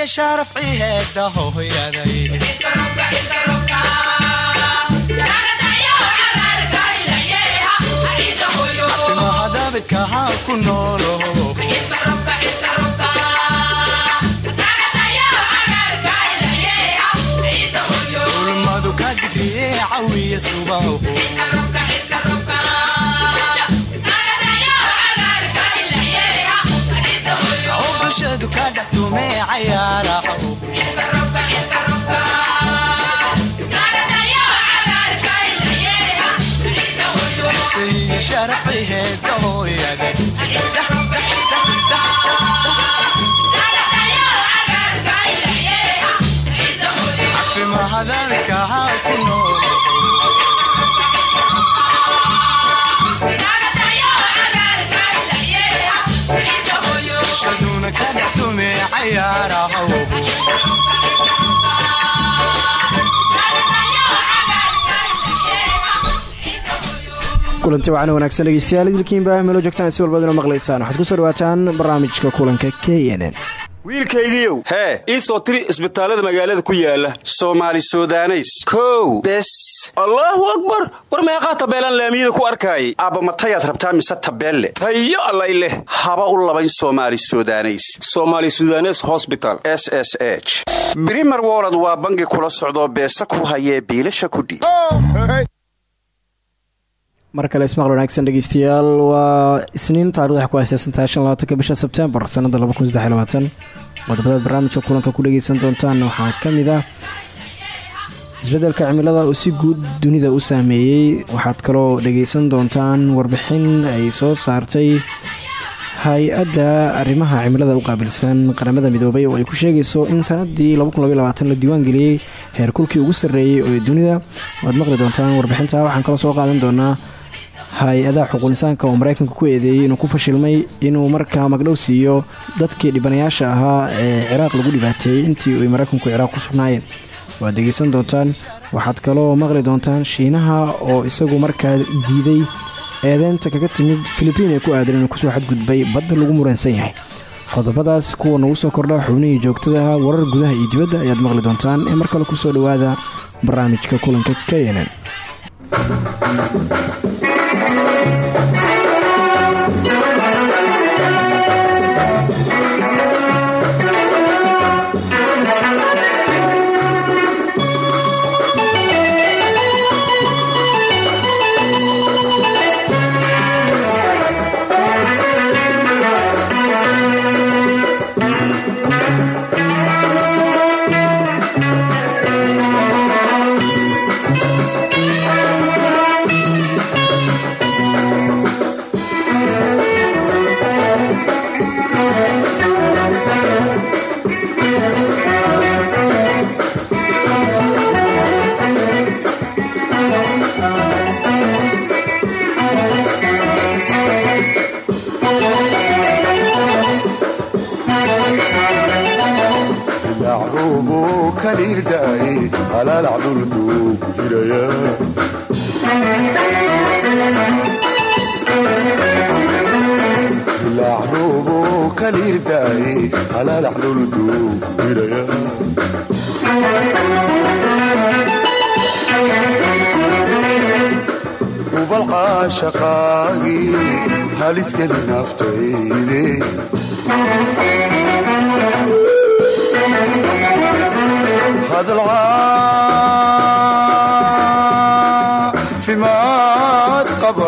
iyo sharafci heeda hooyaday ulmadu ka digriye cawiya subaho bulshadu ka dhex bulshaduna ka dhex tumee kulanti wacan wanaagsan dhegeystayaal. Idilkiinba meelo joogtaan si walbaad inoo maqlaysaan waxaad ku soo dhawaataan barnaamijka kulanka k n n. Wiilkaygiiow hee ii soo tiri isbitaallada magaalada ku yaalla soomaali sudaneys. Kow bes. Allaahu akbar! War meeqaa tabeelaan laamiyada ku arkaayay aabbamatayaad rabtaa mise tabeelle? Tayo allay leh. Haba u labayn soomaali sudaneys. Somaali sudanes hosbital s s h. Brimer wolod waa bangi kula socdoo beesa ku hayee biilasha kudhiib mar kale ismaqal wanaagsan dhegeystayaal waa isniin taarikhda ku haysaysantahay shan labaatanka bisha sebtembar sanada laba kun qodobadaad barnaamijka kulanka ku dhegeysan doontaan waxaa ka mid ah isbeddelka cimilada oo si guud dunida u saameeyey. Waxaad kaloo dhegeysan doontaan warbixin ay soo saartay hay'adda arrimaha cimilada u qaabilsan. Qaramada midoobay oo ay ku sheegayso in sanadii la diiwaangeliyey heerkulkii ugu sarreeyey oo dunida. Waad maqli doontaan warbixinta waxaan kaloo soo qaadan doonaa hay'adaha xuquuqinsaanka oo maraykanka ku eedeeyey inuu ku fashilmay inuu markaa magdhow siiyo dadkii dhibanayaasha ahaa ee ciraaq lagu dhibaateeyey intii ay maraykanku ciraaq ku sugnaayeen. Waad degeysan doontaan waxaad kaloo maqli doontaan shiinaha oo isagu markaa diiday eedeynta kaga timid filibiin ee ku aadan inuu ku soo xadgudbay badda lagu muransan yahay. Qodobadaas kuwa nagu soo kordha xubnihii joogtada warar gudaha iyo dibadda ayaad maqli doontaan ee mar kale ku soo dhowaada barnaamijka kulanka k Thank you. N n shaqaagii haliskeli naftayde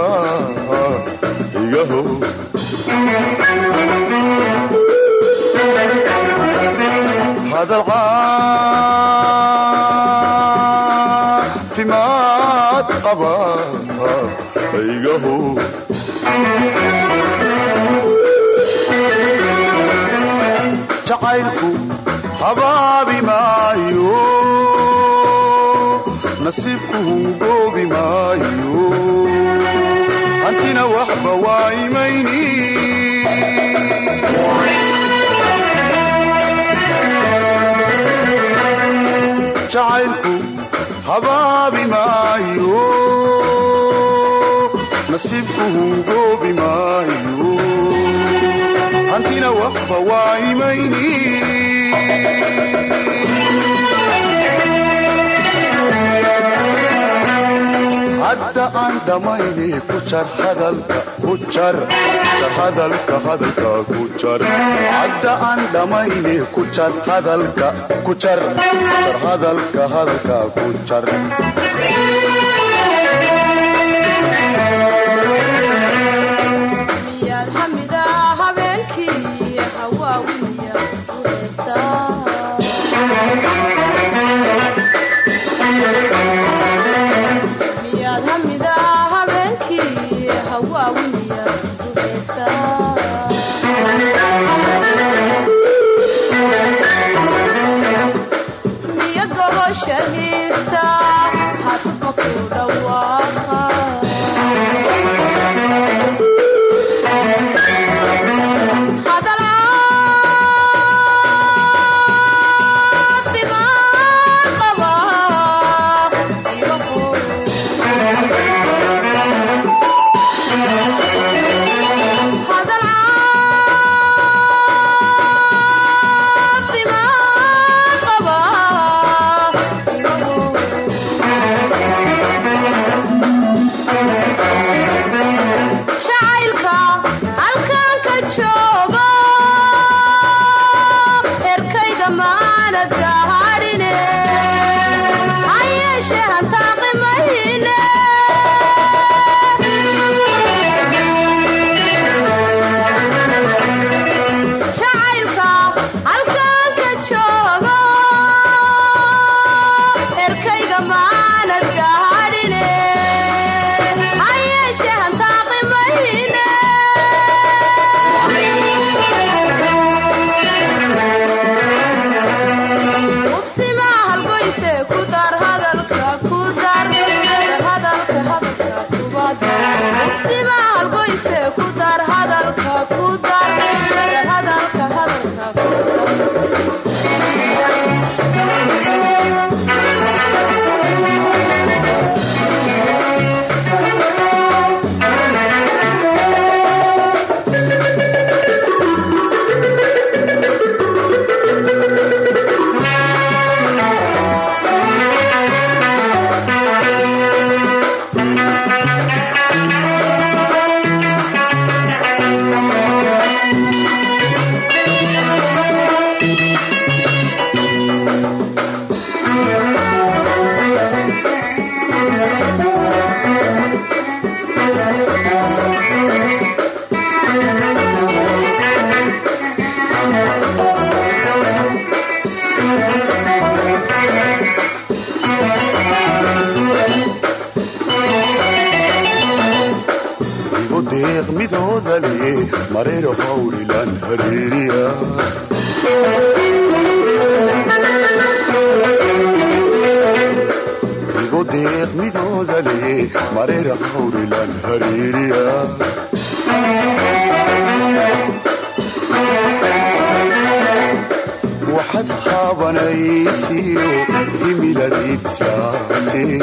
love. nasibkuhu goobi maayo hantina waxba waa imayni hadda aan dhammaynay ku jar hadalka ku jar hadalka hadalka ku jar hadda aan dhammaynay ku jar hadalka ku jar jar hadalka hadalka ku jar le mareero hawrilan hareeriya igu deeq midooda le mareero hawrilan bislaatee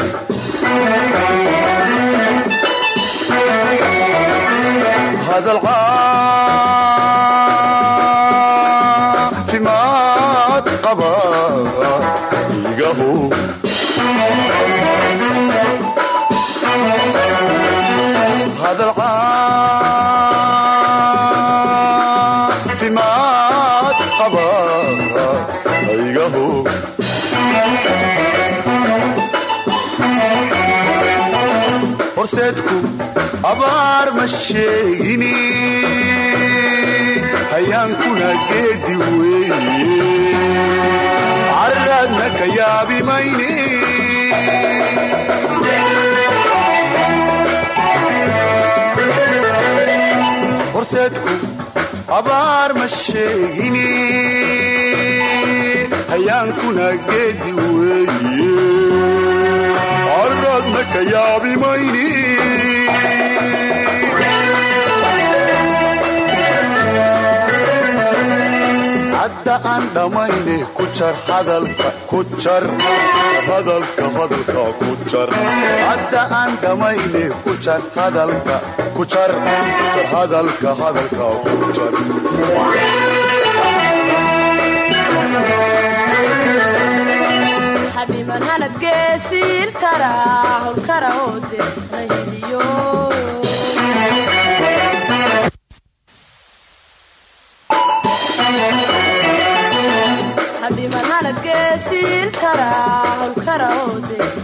sheegini hayaankuna geedi weeye carraadna ka yaabi mayne horseedku abaar ma sheegini hayaankuna geedi weeye carraadna ka yaabi mayne hadda aan dhammayne ku jar hadalka ku jar hadalka hadalka ku jar hadda aan dhammayne ku jar hadalka ku jar jar hadalka hadalka ku jar hadhiman hanad geesiil tara howlkara oode heliyo geesiil kara hawlkara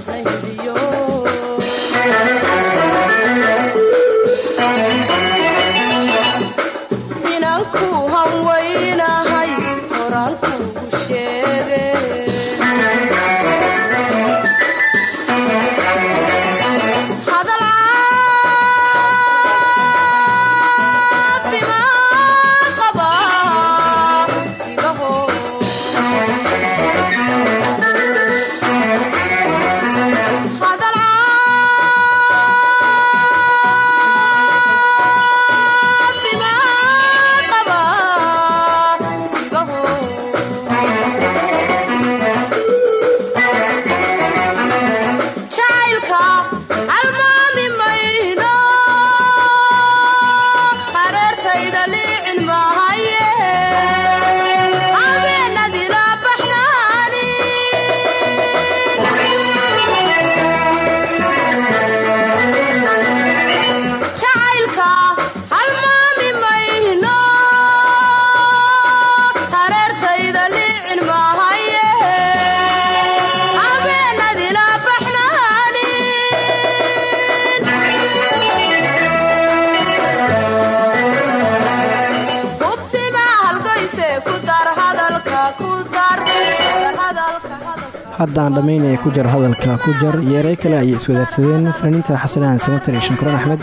jar yeeray kale ayay iswadaagsadeen fanaaniinta xasanahan samatar iyo shankaroon axmed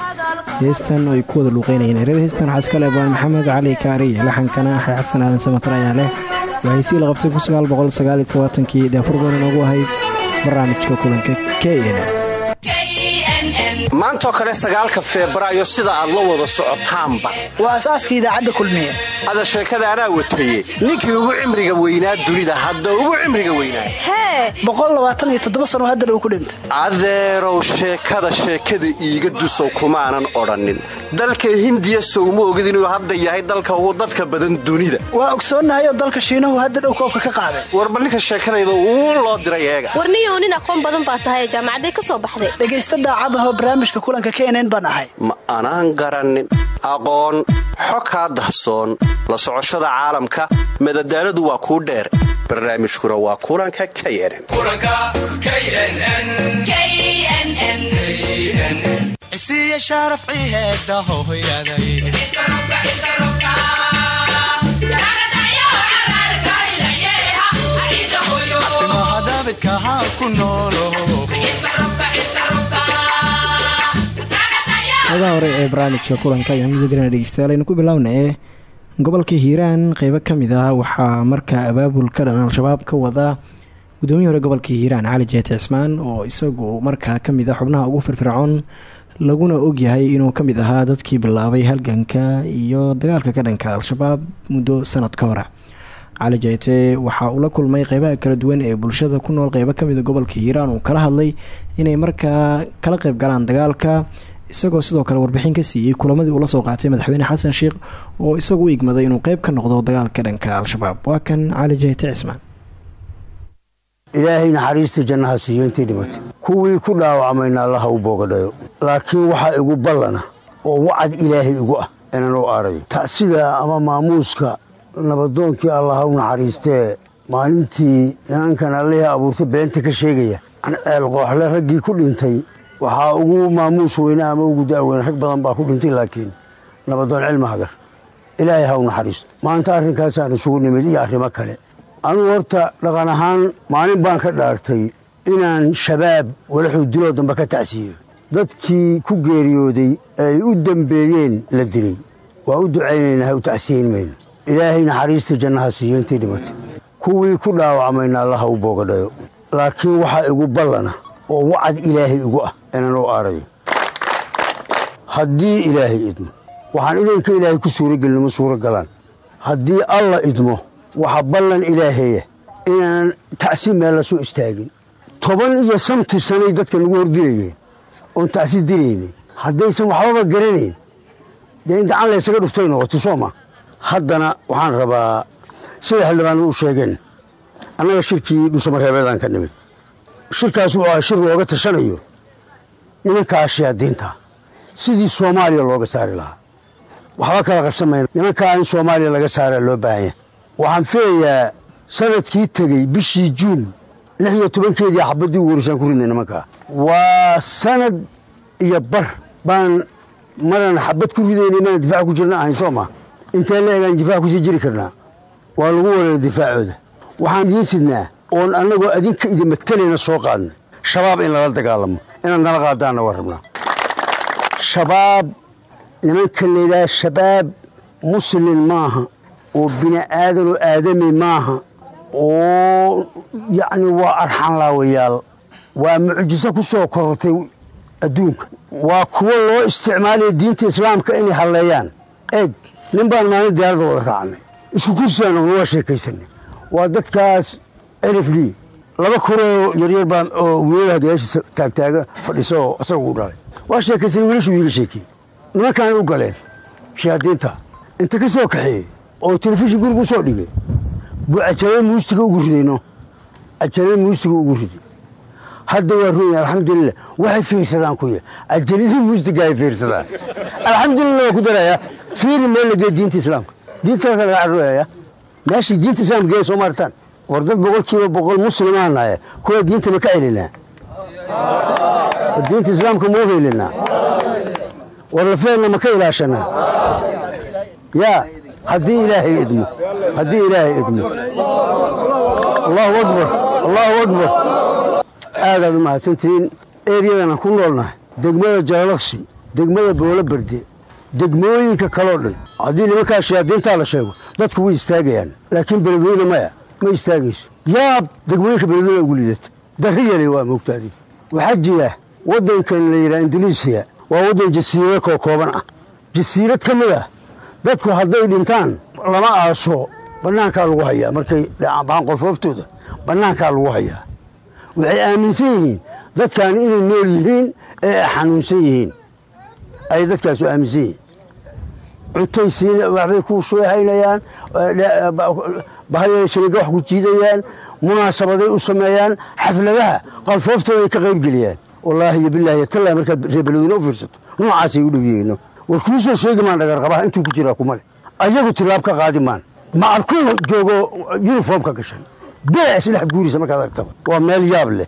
heestan oo ay ku wada luuqeynayeen erada heestan waxaa iska leebaan maxamed cali kaari laxankana axay xasan aadan samatar ayaa leh. Waa heysii la qabtay kii daafurgoona noogu ahayd barnaamijka kulanka k n maantoo kale sagaalka febraayo sida aad la wada socotaanba. Waa asaaska idaacadda kulmiye. Ada sheekada anaa wataye ninkii ugu cimriga weynaa dunida hadda ugu cimriga weynaa sano haddana uu ku dhintay. Adeerow sheekada sheekada iiga dusow kumaanan odhannin. Dalka hindiya sowma ogid inuu hadda yahay dalka ugu dadka badan dunida. Waa ogsoonnahay oo dalka shiinahu hadda dhow koobka ka qaaday. Warba ninka sheekadayda uu loo diray eega. Warniyow nin aqoon badan baa tahay jaamacaday ka soo baxday. Dhegaysta daacadahoo barnaamijka kulanka knn baan ahay. Ma anaan garannin. Aqoon xo kaa dahsoon. La socoshada caalamka madadaaladu waa kuu dheer barnaamijkuna waa kulanka noolo qeybaha hore ee barnaamijka kulanka ayaan gudagelina dhegeystayaal aynu ku bilownay gobolka hiiraan qeybo ka mid ah waxaa markaa abaabul ka dhan al-shabaab ka wada gudoomiyi hore gobolka hiiraan cali jeete cismaan oo isagu markaa ka mid ah xubnaha ugu firfircoon laguna ogyahay inuu ka mid ahaa dadkii bilaabay halganka iyo dagaalka ka dhanka al-shabaab muddo sanad ka hore cali jeete waxa uu la kulmay qeybaha kala duwan ee bulshada ku nool qeybo ka mid a gobolka hiiraan uu kala hadlay inay markaa kala qeyb galaan dagaalka isagoo sidoo kale warbixin ka siiyey kulamadii uu la soo qaatay madaxweyne xasan sheikh oo isagu u igmaday inuu qeyb ka noqdo dagaalka dhanka al-shabaab. Waa kan cali jeete cismaan. Ilaahay naxariista jannaha siiyo intii dhimatay kuwii ku dhaawacmayna allaha u boogadhayo laakiin waxaa igu ballana oo wacad ilaahay igu ah inaan u aarayo. Tacsidaa ama maamuuska nabadoonkii allaha u naxariistee maalintii nimankan allihii abuurta beenta ka sheegaya. An ceel qooxle raggii ku dhintay waxaa ugu maamuus weyne ama ugu da'weyne rag badan baa ku dhintay laakiin nabadoon cilmi hagar. Ilaahay ha u naxariisto maanta arrinkaasaan isugu nimid iyo arrimo kale. Anugu horta dhaqan ahaan maalin baan ka dhaartay inaan shabaab walaxuu diloo dambe ka tacsiiyo. Dadkii ku geeriyooday ee ay u dembeeyeen la dilay. Waa u ducaynaynaa ha u tacsiyeyn mayno ilaahay naxariista jannaha siiyo intii dhimatay kuwii ku dhaawacmayna allaha u boogadhayo laakiin waxaa igu ballana oo wacad ilaahay igu ah inaan u aarayo. Haddii ilaahay idmo waxaan idanka ilaahay ku suuragelin ma suuro galaan haddii alla idmo waxa ballan ilaaheeya inaanan tacsi meel la soo istaagin. Toban iyo santi sanay dadka nagu hordilayeen oon tacsi dilaynay haddaysan waxbaba garanayn dee in gacan laysaga dhuftay noqoto sooma haddana waxaan rabaa sida xildhibaanadu u sheegeen annaga shirkii dhusamareebeedaan ka nimid shirkaas wuxuu ahaa shir looga tashanayo nimankaa shayaadiinta sidii soomaaliya looga saari lahaa waxba kala qabsamayna nimankaa in soomaaliya laga saaraa loo baahanya waxaan filayaa sannadkii tegey bishii juun lix iyo tobankeedii xabaddii ugu ku ridnay nimankaa waa sanad iyo bar baan maran xabad ku ridaynay maana difaac ku jirna ahayn soo maa intee la egaan difaac ku sii jiri karnaa. Waa lagu wareeray difaacooda waxaan idiin sidnaa oon annagoo adinka idin madkalayna soo qaadnay shabaab in lala dagaalamo inaad nala qaadaanna waa rabnaa. Shabaab nimanka laydhaha shabaab muslin maaha oo bini aadan oo aadami maaha oo yacni waa arxan laawayaal waa mucjiso ku soo korortay adduunka. Waa kuwo loo isticmaalaya diinta islaamka inay halleeyaan eeg nin baan maalin diyaaradda wada raacnay isku kursigaan ogna waa sheekaysanay. Waa dadkaas d laba kuroo yaryar baan oo wiilalaha gadaashiisa taagtaaga fadhisa oo isaga u dhalay. Waa sheekaysanay wiilashuu iiga sheekiyey nimankaana u galeen shayaadiinta. Inta ka soo kaxeeyey oo telefishin guriga u soo dhigay buu cajalada muustiga ugu ridayno. Cajalada muustiga ugu riday. Hadda waa runya alxamdulilah waxay fiirsadaan kuya cajaladii muustiga ay fiirsadaan. Alxamdulilah waa ku darayaa. Fiiri meel la geey diinta islaamka? Diinta laga carooyaya meeshii diinta islaamka geeya soo maartaan war dad boqol kiiba boqol muslimaan nahay kuwa diinta ma ka celinaa war diinta islaamka ma u helinaa war lafeenna ma ka ilaashanaa yaa haddii ilaahay idmo haddii ilaahay idmo. Allahu akbar allahu akbar. Aadaad u mahadsantihiin eryadana ku noolnahay degmada jaalaqsi degmada boolo berde degmooyinka kaloo dhan. Haddii nimankaa shayaadiintaa la sheego dadku way istaagayaan. Laakiin beledweyne maya ma istaagayso yaab degmooyinka beledweyne ugu lidata darri yalay waa moogtaadi waxaa jira waddankan la yidhaha indonesiya waa waddan jasiirado koo kooban ah jasiirad ka mid ah dadku hadday dhintaan lama aaso bannaankaa lagu hayaa markay dhacbaan qolfooftooda bannaankaa lagu hayaa waxay aaminsan yihiin dadkan inay nool yihiin ee ay xanuunsan yihiin ayay dadkaasu aaminsan yihiin cuntay siin waxbay ku shoohaynayaan shariga wax ku jiidayaan munaasabaday u sameeyaan xafladaha qalfooftooday ka qaybgeliyaan wallaahi iyo bilaahi tallaa markaad reebeladweyne u fiirsato noocaasay u dhow yihiino war kuu soo sheegi maan dhagarqabaha intuu ku jiraa kumale ayagu tilaab ka qaadi maan. Ma arkuu joogo yuniformka gashan? Beec isdhex guurisa markaad argtaba waa meel yaab leh.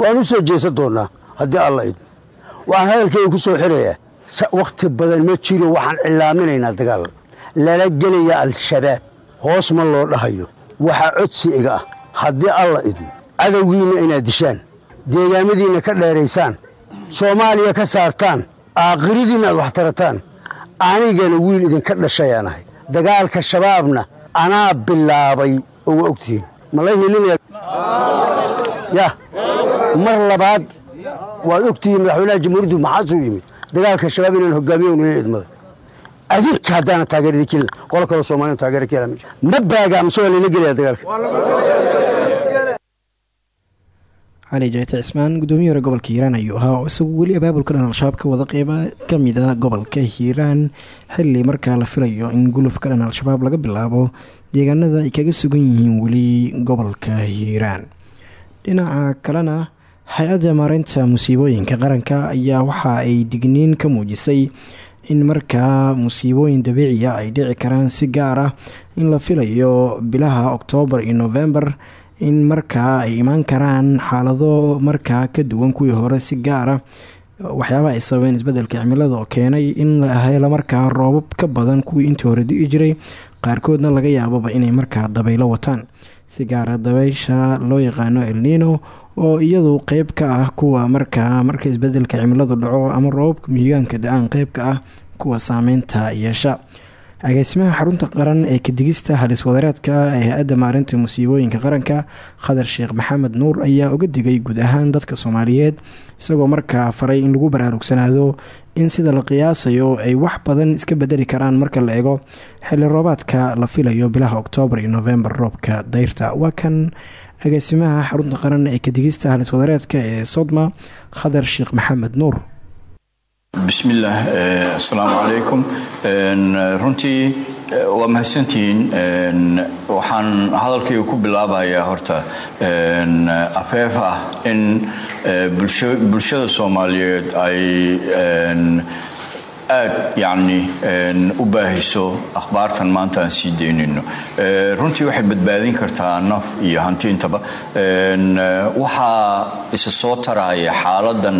Waan u soo jeesan doonnaa haddii alla idmo waxaan hadalkeyga ku soo xirayaa wakhti badan ma jiro waxaan cilaaminaynaa dagaal. Lala gelaya al-shabaab hoos ma loo dhahayo. Waxaa codsi iga ah. Haddii alla idmo cadowgiinna inaad dishaan deegaamadiinna ka dheeraysaan soomaaliya ka saartaan aakhiridiinna aad wax tarataan anigana wiil idinka dhashayaan ahay. Dagaalka shabaabna anaa bilaabay oo waa ogtihiin mala hilinaya yah mar labaad waad ogtihiin madaxweynaha jamhuuriyaddu maxaasuu yimid? Dagaalka shabaab inaan hogaamiyo ina idmada adinka haddaana taageerada kelin qolo kaloo soomaliya taageera ka hela ma baagaa mise waa layla gelaya dagaalka. Cali jayte cismaan gudoomiye hore gobolka hiiraan ayuu ahaa oo isagu weli abaabulka dhan al-shabaab ka wada qeyba ka mid a gobolka hiiraan. Xili markaa la filayo in gulufka dhan al-shabaab laga bilaabo deegaanada ay kaga sugan yihiin weli gobolka hiiraan. Dhinaca kalena hay'adda maareynta musiibooyinka qaranka ayaa waxa ay digniin ka muujisay in markaa musiibooyin dabiiciya ay dhici karaan si gaar ah in la filayo bilaha oktoobar iyo novembar in markaa ay imaan karaan xaalado markaa ka duwan kuwii hore si gaara waxyaabaha ay sababeen isbeddelka cimilada oo keenay in la helo markaa roobab ka badan kuwii intii hore di'i jiray. Qaarkoodna laga yaababa inay markaa dabaylo wataan. Si gaara dabaysha loo yaqaano elnino oo iyadu qeyb ka ah kuwa markaa marka isbeddelka cimiladu dhaco ama roobabka mihigaanka da'aan qeyb ka ah kuwa saameynta yeesha. Agaasimaha xarunta qaran ee kadigista halis wadareedka ee hay'adda maarinta musiibooyinka qaranka khadar sheekh maxamed nuur ayaa uga digay guud ahaan dadka soomaaliyeed isagoo markaa faray in lagu baraarugsanaado in sida la qiyaasayo ay wax badan iska bedeli karaan marka la eego xilli roobaadka la filayo bilaha oktoobar iyo novembar roobka dayrta. Waa kan agaasimaha xarunta qaran ee kadigista halis wadareedka ee sodma khadar sheekh maxamed nuur. Bismillaah assalaamu calaykum runtii waa mahadsantihiin waxaan hadalkayga ku bilaabayaa horta afeef ah in bulshada soomaaliyeed ay aad yacni u baahiso akhbaartan maanta aan sii daynayno. Runtii waxay badbaadin kartaa naf iyo hanti intaba. Waxaa isa soo taraya xaaladan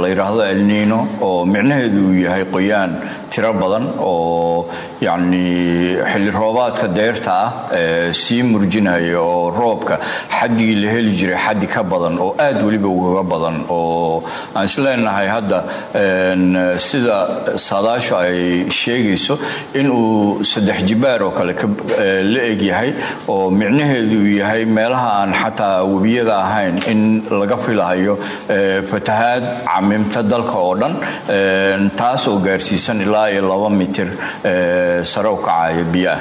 la yidhaahdo elnino oo micnaheedu uu yahay qoyaan tiro badan oo yacni xilli roobaadka deerta ah sii murjinaya oo roobka xaddigii la heli jiray xaddi ka badan oo aad weliba ugaga badan oo aan isleenahay hadda. Sida saadaashu ay sheegayso inuu saddex jibaar oo kale la eg yahay oo micnaheedu yahay meelaha aan xataa webiyada ahayn in laga filahayo fatahaad camimta dalka oo dhan taas oo gaarsiisan ilaa iyo laba mitir sare u kacaya biyaah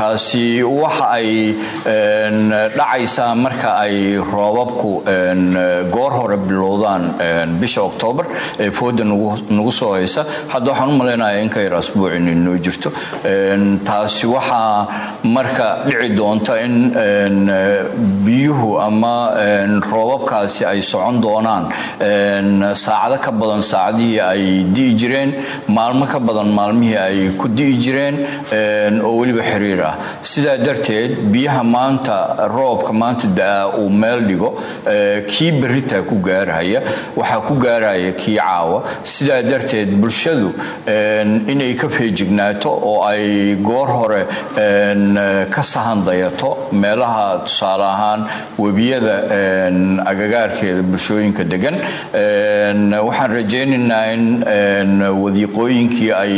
taasi waxa ay dhacaysaa marka ay roobabku goor hore bilowdaan bisha oktoobar ee fooda nagu soo haysa. Hadda waxaan u malaynayaa in ka yar asbuuc inay noo jirto. Taasi waxaa marka dhici doonta in biyuhu ama roobabkaasi ay socon doonaan. Saacado ka badan saacadihii ay di'i jireen maalmo ka badan maalmihii ay ku di'i jireen oo weliba xiriir ah. Sidaa darteed biyaha maanta roobka maanta da'aa uu meel dhigo kii beritaa ku gaarhaya waxaa ku gaarhaya kii caawa. Sidaa bulshadu inay ka feejignaato oo ay goor hore ka sahan dayato meelaha tusaale ahaan webiyada agagaarkeeda bulshooyinka degan waxaan rajaynaynaa in wadiiqooyinkii ay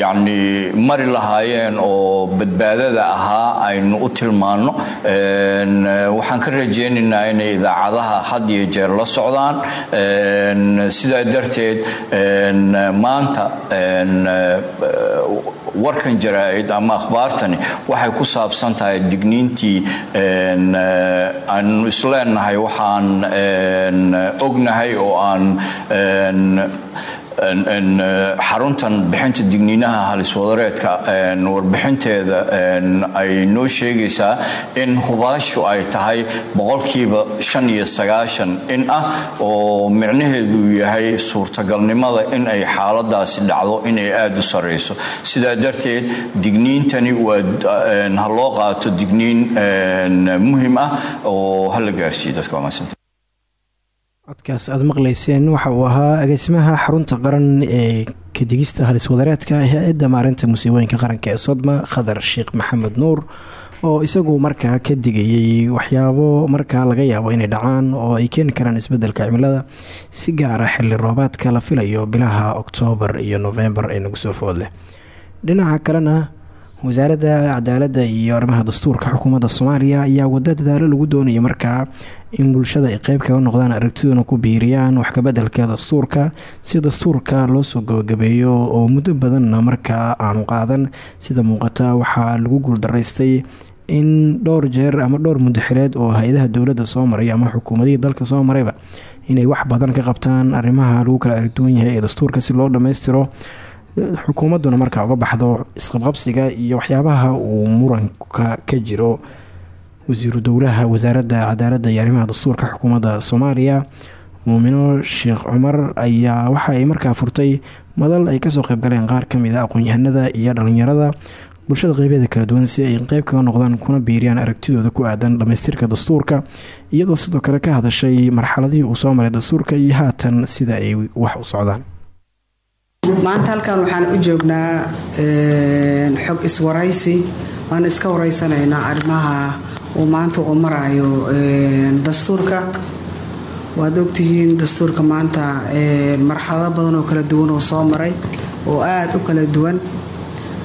yacni mari lahaayeen oo badbaadada ahaa aynu u tilmaanno. Waxaan ka rajaynaynaa inay idaacadaha had iyo jeer la socdaan sidaa darteed maanta warkan jaraa'id ama akhbaartani waxay ku saabsan tahay digniintii aanu isleenahay waxaan ognahay oo aan xaruntan bixinta digniinaha haliswadareedka warbixinteeda ay noo sheegaysaa in hubaashu ay tahay boqolkiiba shan iyo sagaashan in ah oo micnaheedu yahay suurtagalnimada in ay xaaladaasi dhacdo inay aada u sarrayso sidaa darteed digniintani waa ha loo qaato digniin muhiim ah oo hala gaarsiiyo. Dadka wamaasanta codkaas aada maqlayseen waxa uu ahaa agaasimaha xarunta qaran ee kadigista haliswadareedka hay'adda maarinta musiibooyinka qaranka ee sodma khadar sheekh maxamed nuur oo isagu markaa ka digayay waxyaabo markaa laga yaabo inay dhacaan oo ay keeni karaan isbeddelka cimilada si gaara xilli roobaadka la filayo bilaha oktoobar iyo nofembar ee nagu soo foodleh dhinaca kalena wasaaradda cadaaladda iyo arrimaha dastuurka xukuumadda soomaaliya ayaa wada dadaalo lagu doonaya markaa in bulshada ay qeyb kaga noqdaan aragtiduna ku biiriyaan wax kabeddelka dastuurka si dastuurka loo soo gabagabeeyo oo muddo badanna markaa aanu qaadan. Sida muuqata waxaa lagu guuldaraystay in dhowr jeer ama dhowr muddaxileed oo hay'adaha dowladda soo maray ama xukuumadihii dalka soo marayba inay wax badan ka qabtaan arrimaha lagu kala aragduwan yahay ee dastuurka si loo dhammaystiro xukuumadduna markaa uga baxdo isqabqabsiga iyo waxyaabaha uu muranka ka jiro wasiiru dowlaha wasaaradda cadaaladda iyo arrimaha dastuurka xukuumadda soomaaliya. Muumino sheekh cumar ayaa waxa ay markaa furtay madal ay ka soo qeybgaleen qaar ka mid a aqoon-yahanada iyo dhalinyarada. Bulshada qeybeeda kala duwan si ay qeyb kaga noqdaan kuna biiriyaan aragtidooda ku aadan dhamaystirka dastuurka iyadoo sidoo kale ka hadashay marxaladihii uu soo maray dastuurka iyo haatan sida ay wax u socdaan maanta halkan waxaan u joognaa xog iswaraysi waan iska waraysanaynaa arrimaha uu maanta uu marayo dastuurka. Waad ogtihiin dastuurka maanta marxalado badan oo kala duwan oo soo maray oo aada u kala duwan.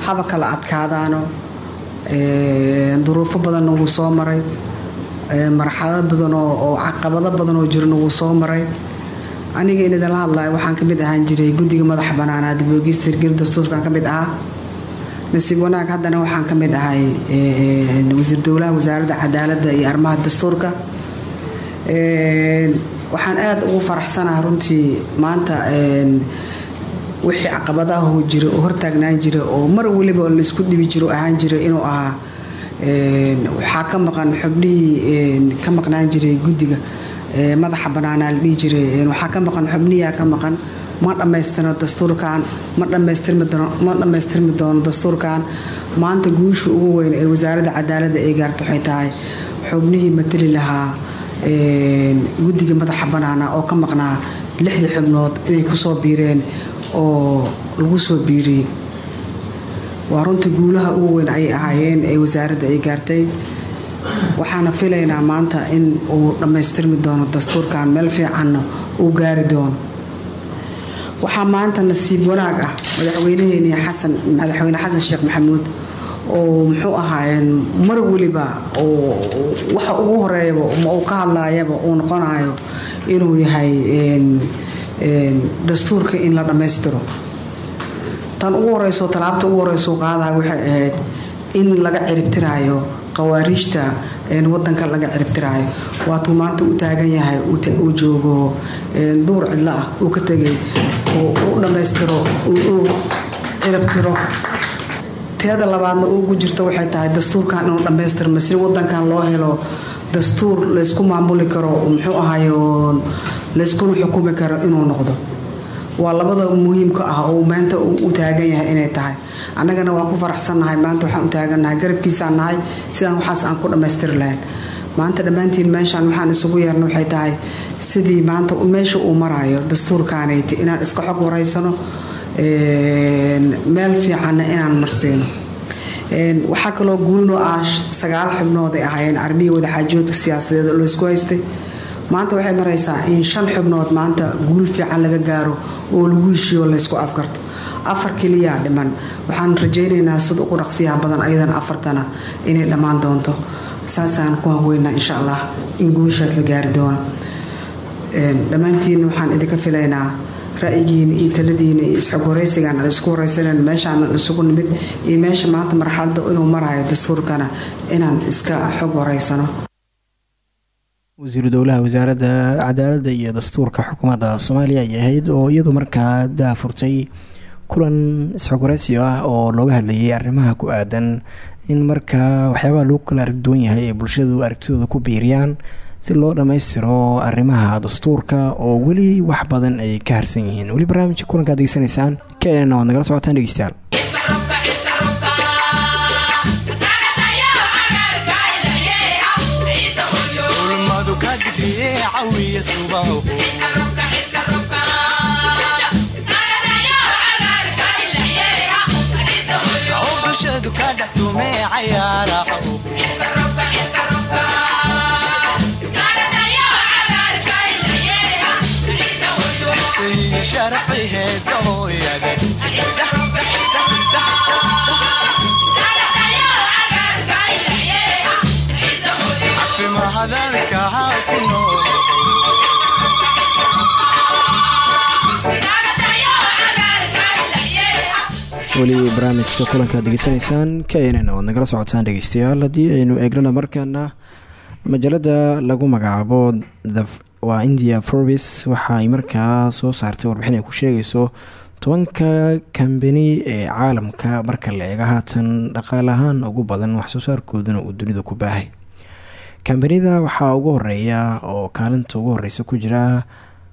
Haba kala adkaadaano duruufo badanna wuu soo maray. Marxalado badan oo caqabado badan oo jirana wuu soo maray aniga in idinla hadlayo waxaan ka mid ahaan jiray guddiga madaxa banaanaa diboogiista hirgeli dastuurkan ka mid ahaa nasiib wanaag haddana waxaan ka mid ahay wasiir dowlaha wasaaradda cadaaladda iyo arrimaha dastuurka. Waxaan aada ugu faraxsanaha runtii maanta wixii caqabadahu jira oo hortaagnaan jira oo mar weliba la isku dhibi jiro ahaan jira inuu ahaa waxaa ka maqan xubnihii ka maqnaan jiray guddiga madaxa banaanaa la dhihi jiray waxaa ka maqan xubniyaa ka maqan. Ma dhammaystirno dastuurkan ma dhammaystirmi doono dastuurkan maanta guusha ugu weyn ee wasaaradda cadaaladda ay gaarta waxay tahay xubnihii matali lahaa guddiga madaxa banaana oo ka maqnaa lixdii xubnood inay ku soo biireen oo lagu soo biiriyey waa runta guulaha ugu weyn ayay ahaayeen ee wasaaradda ay gaartay waxaana filaynaa maanta in uu dhammaystirmi doono dastuurkan meel fiicanna uu gaari doono. Waxaa maanta nasiib wanaag ah madaxweynaheeni xasan madaxweyne xasan sheekh maxamuud oo muxuu ahaayeen mar weliba waxa ugu horeeyaba ma uu ka hadlaayaba uu noqonayo inuu yahay dastuurka in la dhammaystiro. Tan ugu horeyso talaabta ugu horeyso qaadaha waxay ahayd in laga ciribtiraayo qawaariijta wadanka laga ciribtiraayo. Waatuu maanta u taagan yahay uu joogo duur cidlo ah. Uu ka tegay u dhammaystiro uu ciribtiro. Teeda labaadna ugu jirto waxay tahay dastuurkan inuu dhammaystirmo si wadankan loo helo dastuur laysku maamuli karo muxuu ahayo layskuna xukumi karo inuu noqdo? Waa labada muhiimka ah oo maanta u taagan yahay inay tahay annagana waan ku faraxsannahay maanta waxaan u taagannahay garabkiisaan nahay sidaan waxaas aan ku dhammaystiri lahayn. Maanta dhammaantiin meeshaan waxaan isugu yeerna waxay tahay sidii maanta meesha uu marayo dastuurkaanayti inaan iska xog waraysano meel fiicanna inaan marsiino. Waxaa kaloo guulno ah sagaal xubnood ay ahaayeen armihii wadaxaajoodka siyaasadeed laysku haystay. Maanta waxay maraysaa in shan xubnood maanta guul fiican laga gaaro oo lagu heshiiyo laysku afkarto afar keliyaa dhiman. Waxaan rajaynaynaa sida ugu dhaqsiyaha badan ayadan afartana inay dhammaan doonto. Saasaan ku hanweynaa insha allah in guushaas la gaari doono. Dhammaantiin waxaan idinka filaynaa ra'yigiina iyo taladiina iyo isxogwaraysigan aan isku waraysanan meeshaan isugu nimid iyo meesha maanta marxalada inuu marayo dastuurkana inaan iska xog waraysano wasiiru dowlaha wasaaradda cadaaladda iyo dastuurka xukuumadda soomaaliya ay ahayd oo iyadu markaa daafurtay kulan isxogwaraysi ah oo looga hadlayay arrimaha ku aadan in markaa waxyaabaha lagu kala aragduwan yahay ee bulshadu aragtidooda ku biiriyaan si loo dhammaystiro arrimaha dastuurka oo weli wax badan ay ka harsan yihiin. Weli barnaamijka kulankaad degeysanaysaan keenana waad nagala socotaan dhegeystayaal bulshadu ka dhex tumee cayaaraha sharafay heeda weli barnaamijka kulankaad degeysanaysaan knn waad nagala socotaan dhegeystayaal haddii aynu eegnana markaana majalada lagu magacaabo waa india forbis waxa ay markaa soo saartay warbixin ay ku sheegayso tobanka kambani ee caalamka marka la eega haatan dhaqaale ahaan ugu badan waxsoo saarkooduna uu dunida ku baahay kambanida waxaa ugu horreeya oo kaalinta ugu horeysa ku jira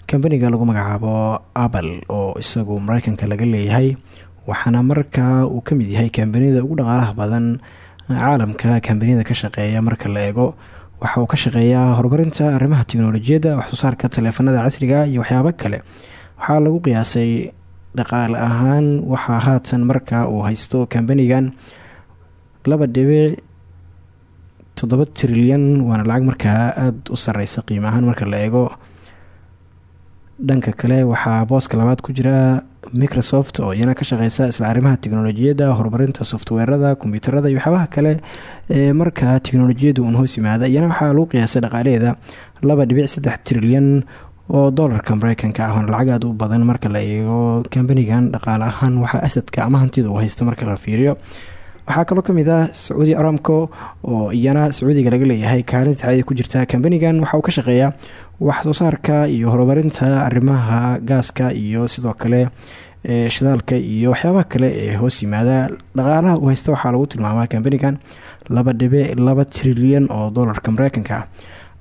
kambaniga lagu magacaabo apple oo isagu mareykanka laga leeyahay waxaana markaa uu ka mid yahay kambanida ugu dhaqaalaha badan caalamka kambaniyada ka shaqeeya marka la eego. Waxa uu ka shaqeeyaa horumarinta arrimaha tiknolojiyadda waxsoo saarka taleefanada casriga iyo waxyaabo kale. Waxaa lagu qiyaasay dhaqaale ahaan waxaa haatan markaa uu haysto kambanigan laba dhibic toddoba trilyan waana lacag markaa aada u sareysa qiimo ahaan marka la eego. Dhanka kale waxaa booska labaad ku jira microsoft oo iyana ka shaqeysa isla arrimaha tiknolojiyadda horumarinta softweerada kombyuutarada iyo waxyaabaha kale ee markaa tiknolojiyadda uun hoos yimaada iyana waxaa lagu qiyaasay dhaqaalaheeda laba dhibic saddex trilyan oo dolarka mareykanka ah oona lacag aada u badan marka la eego kambanigan dhaqaale ahaan waxaa asadka ama hantida uu haysta marka la fiiriyo. Waxaa kaloo ka mid ah sacuudi aramco oo iyana sacuudiga laga leeyahay kaalin saxeed ku jirta kambanigan waxa uu ka shaqeeyaa wax soo saarka iyo horumarinta arrimaha gaaska iyo sidoo kale shidaalka iyo waxyaabaha kale ee hoos yimaada. Dhaqaalaha uu haysta waxaa lagu tilmaamaa kambanigan laba dhibic laba trilyan oo dolarka mareykanka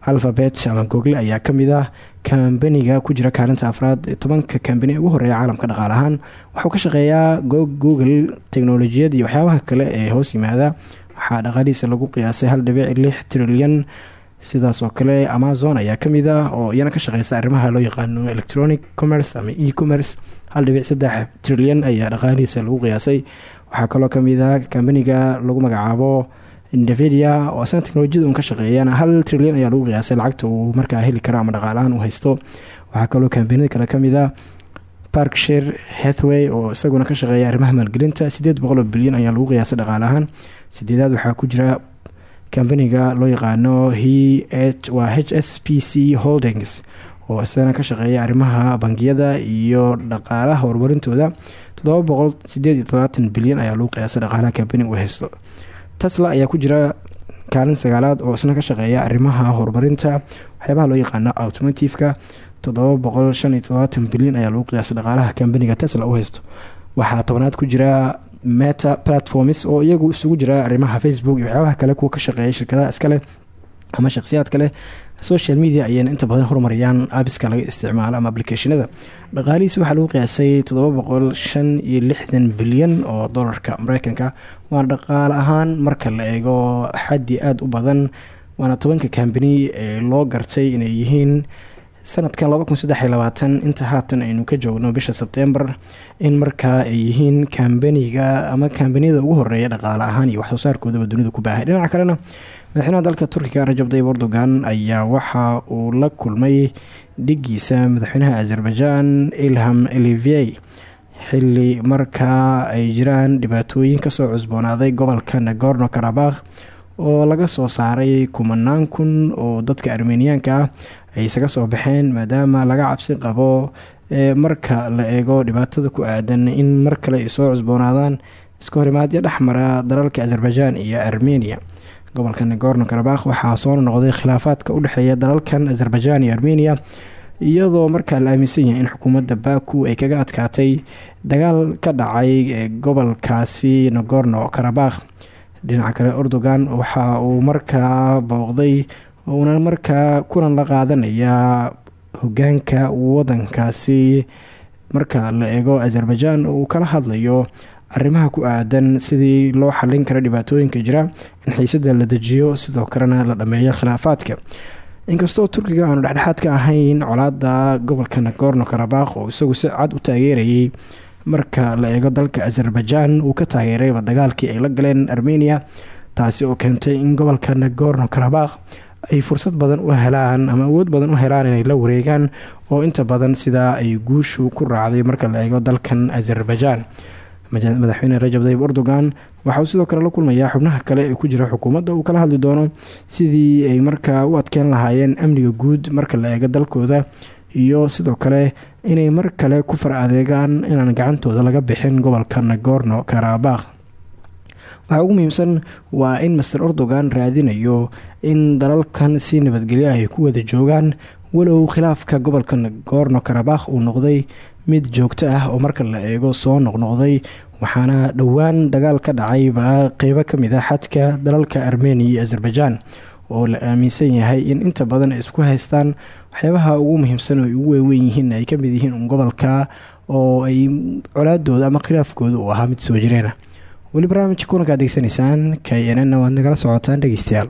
alphabet ama google ayaa ka mid ah kambaniga ku jira kaalinta afraad tobanka kambani ugu horreeya caalamka dhaqaal waxuu ka shaqeeyaa google teknolojiyad iyo waxyaabaha kale ee hoos yimaada. Waxaa dhaqaalihiisa lagu qiyaasay hal dhibic lix sidaas oo kale amazon ayaa ka mid ah oo iyana ka shaqeysa arrimaha loo yaqaano electronic commerce ama e-commerce. Hal dhibic saddex trilyan ayaa dhaqaalihiisa lagu qiyaasay. Waxaa kaloo ka mid ah kambaniga lagu magacaabo nvidia oo asana teknolojiyada un ka shaqeeyana hal trilyan ayaa lagu qiyaasay lacagta uu markaa heli karo ama dhaqaalahaan uu haysto. Waxaa kaloo kambaniyada kale ka mid ah barkshire hathway oo isaguna ka shaqeeya arrimaha maalgelinta. Sideed boqol bilyan ayaa lagu qiyaasay dhaqaalahaan sideedaad waxaa ku jira kambaniga loo yaqaano waa h s p c holdings oo isagana ka shaqeeya arrimaha bangiyada iyo dhaqaalaha horumarintooda. Bilyan ayaa lagu qiyaasay dhaqaalaha kambaniga u haysto. Tesla ayaa ku jira kaalin sagaalaad oo isna ka shaqeeya arrimaha horumarinta waxyaabaha loo yaqaano automotiveka. Toddoba bilyan ayaa lagu qiyaasay dhaqaalaha kambaniga tesla u haysto. Waxaa tobanaad ku jira meta platforms oo iyagu isugu jira arrimaha facebook iyo waxyaabaha kale kuwa ka shaqeeya shirkadaha iskale ama shaqsiyaadka leh social media ayayna inta badan horumariyaan abiska laga isticmaalo ama applicationada. Dhaqaalihiis waxaa lagu qiyaasay toddoba bilyan oo dolarka mareykanka waana dhaqaale ahaan marka la eego xaddi aada u badan waana tobanka kambani ee loo gartay inay yihiin sanadkan inta haatan aynu ka joogno bisha sebtembar in markaa ay yihiin kambaniga ama kambaniyada ugu horreeya dhaqaale ahaan iyo waxsoo saarkoodaba dunida ku baahay. Dhinaca kalena madaxweynaha dalka turkiga rajab tayyib erdogan ayaa waxa uu la kulmay dhigiisa madaxweynaha azerbaijan ilham elivier xili markaa ay jiraan dhibaatooyin ka soo cusboonaaday gobolka nagorno karabakh oo laga soo saaray kumanaan kun oo dadka armeniyaanka ah ay isaga soo baxeen maadaama laga cabsi qabo ee marka la eego dhibaatada ku aadan in mar kale ay soo cusboonaadaan iska horimaadyo dhexmara dalalka azerbaijan iyo armenia. Gobolka nagorno karabakh waxaa soo noqday khilaafaadka u dhexeeya dalalkan azerbaijan iyo armenia iyadoo markaa la aaminsan yahay in xukuumadda baku ay kaga adkaatay dagaal ka dhacay gobolkaasi nagorno karabakh dhinaca kale erdogan waxa uu markaa booqday uuna markaa kulan la qaadanayaa hogaanka wadankaasi marka la eego azerbaijan uu kala hadlayo arrimaha ku aadan sidii loo xalin kara dhibaatooyinka jira in xiisada la dejiyo sidoo kalena la dhameeyo khilaafaadka. Inkastoo turkiga aanu dhexdhexaad ka ahayn colaada gobolka nagorno karabakh oo isagu si cad u taageerayay. Marka la eego dalka azerbaijan uu ka taageerayba dagaalkii ay la galeen armenia taasi oo keentay in gobolka nagorno karabakh ay fursad badan u helaan ama awood badan u helaan inay la wareegaan oo inta badan sidaa ay guushu ku raacday marka la eego dalkan azerbaijan. Madaxweyne rajab tayyib erdogan waxa uu sidoo kale la kulmayaa xubnaha kale ee ku jira xukuumadda uu kala hadli doono sidii ay markaa u adkeen lahaayeen amniga guud marka la eego dalkooda iyo sidoo kale inay mar kale ku far adeegaan inaan gacantooda laga bixin gobolka nagorno karabakh. Waxaa ugu muhiimsan waa in master erdogan raadinayo in dalalkan si nabadgelyo ay ku wada joogaan walow khilaafka gobolka nagorno karabakh uu noqday mid joogto ah oo marka la eego soo noqnoqday waxaana dhowaan dagaal ka dhacayba qeybo ka mid ah xadka dalalka armenia iyo azerbaijan oo la aaminsan yahay in inta badan isku haystaan waxyaabaha ugu muhiimsan oo ay ugu weynweyn yihiin ay ka mid yihiin gobolka oo ay colaadooda ama khilaafkooda uu ahaa mid soo jireena weli barnaamijka kulanka ad degeysanaysaan k n n nagala socotaan dhegeystayaal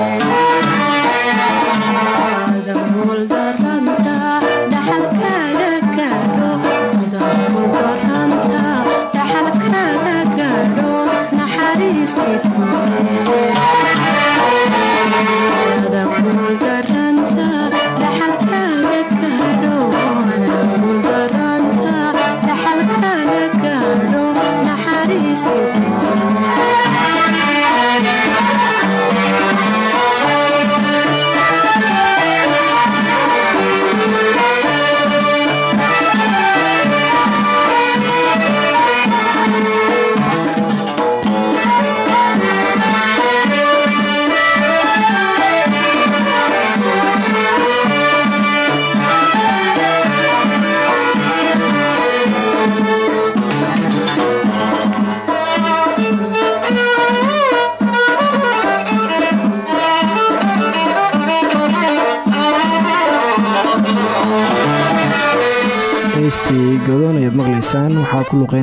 hayseadamuldaranta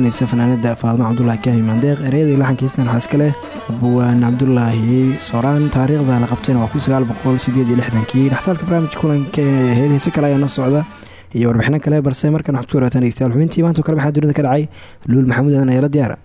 luqeynaysa fanaanada faadmo cabdulaahi kahi mandeeq ereyada iyo laxankiistan waxaa iska leh buwaan cabdulaahi soraan taariikhda la qabtayna waa kii dhextaalka barnaamijka kulanka inay ahayd heese kale ayaa noo socda iyo warbixino kale balse markan waxaad ku dhegeystayaal xubintii maanta kale maxaa dunida ka dhacay luul maxamuud aadan ayala diyaara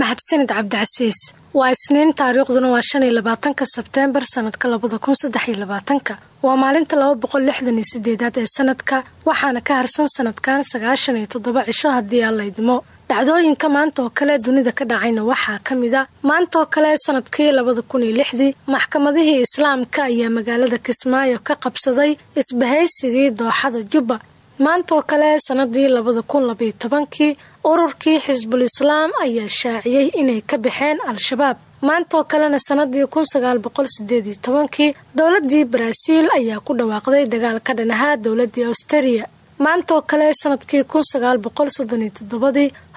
mahadsanid cabdicasiis waa isniin taariikhduna waa shan iyo labaatanka sebteembar sanadka labada kun saddex iyo labaatanka. Waa maalinta laba boqol lixdan iyo sideedaad ee sanadka waxaana ka harsan sanadkan sagaashan iyo toddoba cisho haddii la idmo dhacdooyinka maanta oo kale dunida ka dhacayna waxaa ka mid a maanta oo kale sannadkii labada kun iyo lixdii maxkamadihii islaamka ayaa magaalada kismaayo ka qabsaday isbahaysigii dooxada jubba maanta oo kale sanadii labada kun labayo tobankii ururkii xisbul islaam ayaa shaaciyey inay ka baxeen al-shabaab. Maanta oo kalena sanadii kun sagaal boqol sideed iyo tobankii dowladii baraaziil ayaa ku dhawaaqday dagaal ka dhan ahaa dowladii australia maanta oo kale sannadkii kun sagaal boqol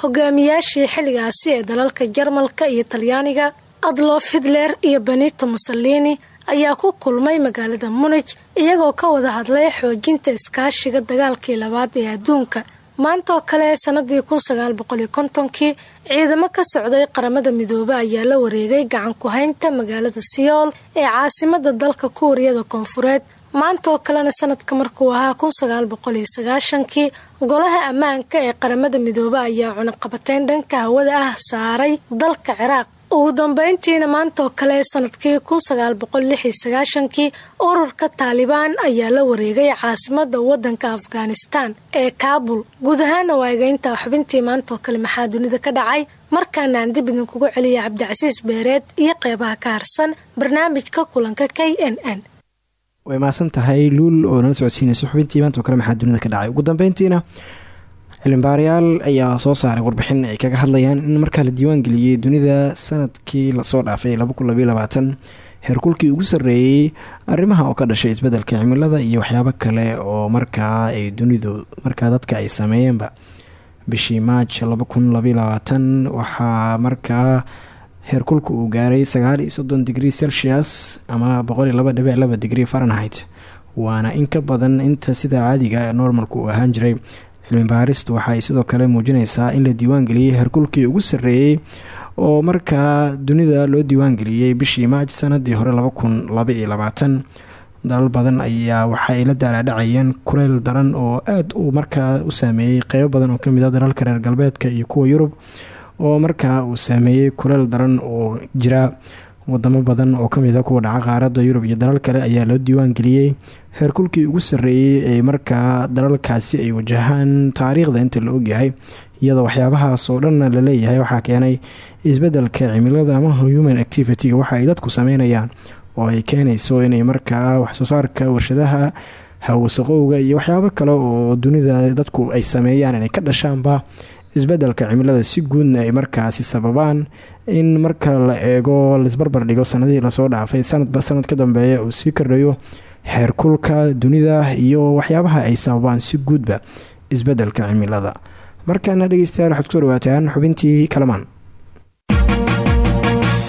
hogaamiyaashii xilligaasi ee dalalka jarmalka iyo talyaaniga adlof hitler iyo benito mussolini ayaa ku kulmay magaalada munij iyagoo ka wada hadlay xoojinta iskaashiga dagaalkii labaad ee adduunka. Maanta oo kale sanadii kun sagaal boqol iyo kontonkii ciidamo ka socday qaramada midoobe ayaa la wareegay gacan ku-haynta magaalada siyool ee caasimada dalka kuuriyada koonfureed maanta oo kalena sanadka markuu ahaa kun sagaal golaha ammaanka ee qaramada midoobe ayaa cunaqabateyn dhanka hawada ah saaray dalka ciraaq. Ugu dambeyntiina maanta kale sannadkii kun sagaal ururka taalibaan ayaa la wareegay caasimada wadanka afghanistan ee kaabul guud ahaana waa egeynta xubintii maanta kale maxaa dunida ka dhacay markaana aan dib idinkugu celiya cabdicasiis beereed iyo qeybaha ka harsan barnaamijka kulanka k n n way mahadsan tahay luul oo nala socodsiinaysa xubintii maanta oo kale maxaa dunida ka dhacay? Ugu dambeyntiina cilmibaarayaal ayaa soo saaray warbixin ay kaga hadlayaan in markaa la diiwaangeliyey dunida sannadkii la soo dhaafay heerkulkii ugu sarreeyey arrimaha oo ka dhashay isbeddelka cimilada iyo waxyaabo kale oo markaa ay dunidu markaa dadka ay sameeyeenba. Bishii maaj waxaa markaa heerkulka uu gaaray sagaal iyo soddon digrii celsius ama boqol iyo laba dhibic laba fahrenheit waana in ka badan inta sida caadiga normalku uu ahaan jiray. Cilmi baaristu waxaay sidoo kale muujinaysaa in la diiwaangeliyey heerkulkii ugu sarreeyey oo markaa dunida loo diiwaangeliyey bishii maaj sanadii hore dalal badan ayaa waxaay la daalaadhacayeen kuleyl daran oo aada uu markaa u saameeyey. Qeybo badan oo ka mid a dalalka reer galbeedka iyo kuwa yurub oo markaa uu saameeyey kuleyl daran oo jira wadamo badan oo ka mid a kuwa dhaca qaarada yurub iyo dalal kale ayaa loo diiwaangeliyey heerkulkii ugu sarreeyey ee markaa dalalkaasi ay wajahaan taariikhda inta la ogyahay iyadoo waxyaabahaas oo dhan la leeyahay waxaa keenay isbeddelka cimilada ama human activity-ga waxa ay dadku sameynayaan oo ay keenayso inay markaa waxsoo saarka warshadaha hawasaqowga iyo waxyaabo kale oo dunida dadku ay sameeyaan inay ka dhashaanba isbeddelka cimilada si guudna ay markaasi sababaan in marka la eego laisbarbar dhigo sanadihii la soo dhaafay sanadba sanad ka dambeeya uu sii kordhayo heerkulka dunida iyo waxyaabaha ay sababaan si guudba isbeddelka cimilada. Markaana dhegeystayaal waxaad ku soo dhawaataan xubintii kalamaan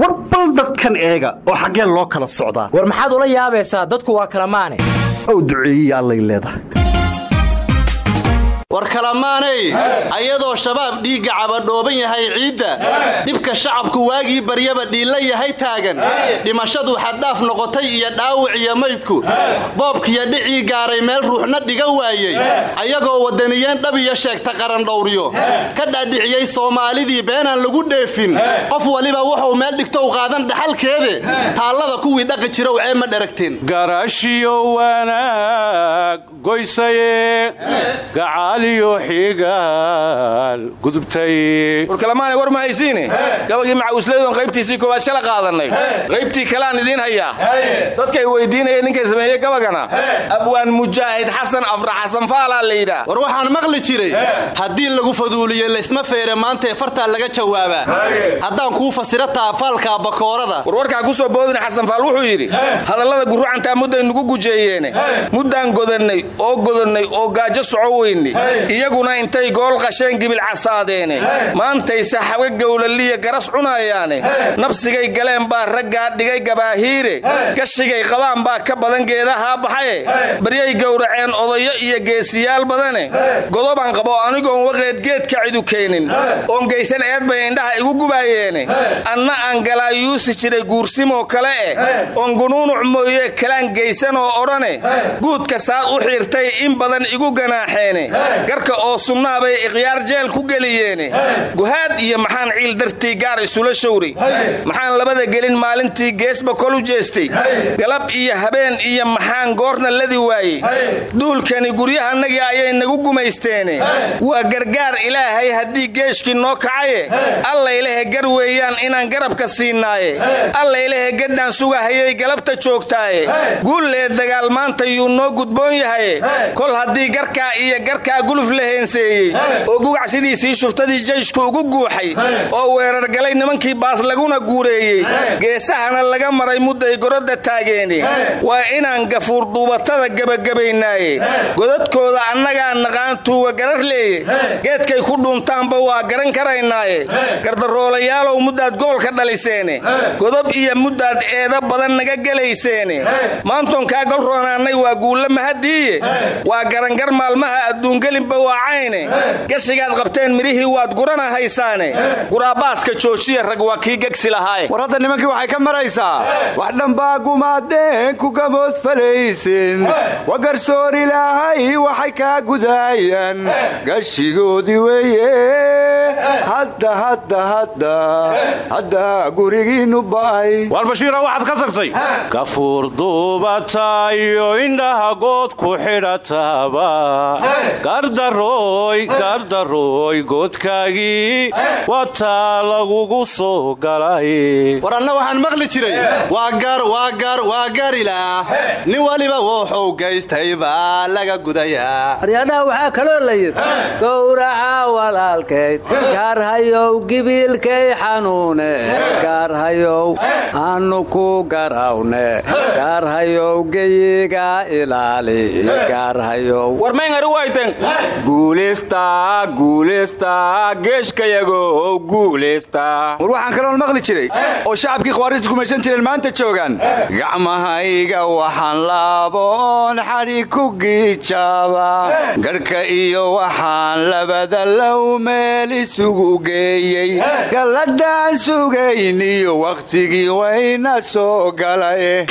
war bal dadkan eega oo xaggee loo kala socdaa. War maxaad ula yaabaysaa? Dadku waa kala maane. Ow duceeyey allay leedahay war kalamaanay? Ayadoo shabaab dhiigga cabadhooban yahay ciidda. Dhibka shacabku waagii baryaba dhiilla yahay taagan. Dhimashadu xaddhaaf noqotay iyo dhaawic iyo maydku. Boobkiyo dhicii gaaray meel ruuxna dhigan waayey. Ayagoo waddaniyeen dhab iyo sheegta qarandhowryo ka dhaadhiciyey soomaalidii beenaan lagu dheefin. Qof waliba wuxuu meel dhigtow qaadan dhaxalkeede. Taallada kuwii dhaqi jirow cee ma wanaag goysaye gacaaliyo xigaal gudubtay. Warkalamaanay war ma haysiine gabagii macawisleydon qaybtiisii koowaad shala qaadannay qaybtii kaleaan idiin hayaa dadkay weydiinayeen ninkay sameeye gabagana. Abwaan mujaahid xasan afra xasan faalaa la yidhaa war waxaan maqli jiray haddii lagu faduuliyo laysma feere maantae fartaa laga jawaabaa. Haddaan kuu fasiro taafaalka bakoorada warwarkaa ku soo boodina xasan faal wuxuu yidhi hadallada gurucantaa mudday nugu gujeeyeene. Muddaan godannay oo godannay oo gaajo soco weyne iyaguna intay gool qasheen gibil casaadeene maantayse xaga gowlaliya garas cunayaane. Nabsigay galeen baa raggaa dhigay gabaahiire gashigay qabaan baa ka badan geedahaa baxaye baryay gowraceen odayo iyo geesiyaal badane. Godobaan qabo anigoon waqeed geedka cidu keenin. Oon geysan eed bay indhaha igu gubaayeene anna aan galaayuusi jiray guursimoo kale eh oon gunuunuc mooye kalaan geysanoo odhane. Guudka saad u xiirtay in badan igu ganaaxeene. Garka oo sunnaabay ikhyaar jeel ku geliyeene. Guhaad iyo maxaan ciil dartii gaar isula showray maxaan labada gelin maalintii geesba kolu jeestay. Galab iyo habeen iyo maxaan goorna ladi waayey duulkani guryahanagii ayay nagu gumaysteene. Waa gargaar ilaahay haddii geeshkii noo kacaye. Allaylehe gar weeyaan inaan garabka siinaaye allaylehe gadhaan sugahayay galabta joogtaaye. Guullee dagaal maanta yuu noo gudboon kol haddii garkaa iyo garkaa guluf la heenseeyey oo gugac sidiisii shuftadii jayshku ugu guuxay oo weerargalay nimankii baas laguna guureeyey geesahana laga maray mudday gorodda taageene waa inaan gafuur duubatada gebagabaynaaye godadkooda annagaa naqaan tuuga garar leeye. Geedkay ku dhuuntaanba waa garan karaynaaye. Gardaroolayaalow muddaad goolka dhaliseene. Godob iyo muddaad eeda badan naga gelayseene maantoonkaa golroonaannay waa guulla mahadiiye waa garangar maalmaha adduungeli gelinba waacayne gashigaad qabteen midhihii waad gurana haysaane. Guraabaaska joojiya rag waa kii gegsi lahaaye war hadda nimankii waxay ka maraysaa wax dhambaa gumaadeen ku gamood falaysin. Wa garsoor ilaahay waxay kaa gudaayaan. Gashigoodii weeye. Hadda hadda hadda. Hadda gurigiinnu ba'ay. War bashiira waxaad ka tagtay. Kafuur duubatayo indhaha good ku xidhataba gardarooy gardarooy goodkaagii wataa lagugu soo galay war anna waxaan maqli jiray waa gar waa gar waa garilah nin waliba wuxuu gaystay baa laga gudayaa aryadhaha waxaa kaloo la yidhi gowraca walaalkayd gaarhayow gibiilkay xanuune gaarhayow aanu ku garawne gaarhayow geyiga ilaali war maynari wayten. Guulista guulista geeshkayagow guulista. War waxaan kaloon maqli jiray oo shacabkii khawaarijta kumaysan jireen maanta joogaan. Gacmahayga waxaan laaboon xadhi ku giijaaba garhka iyo waxaan labada low meel isugu geeyey. Galladaan sugayniyo wakhtigii wayna soo galay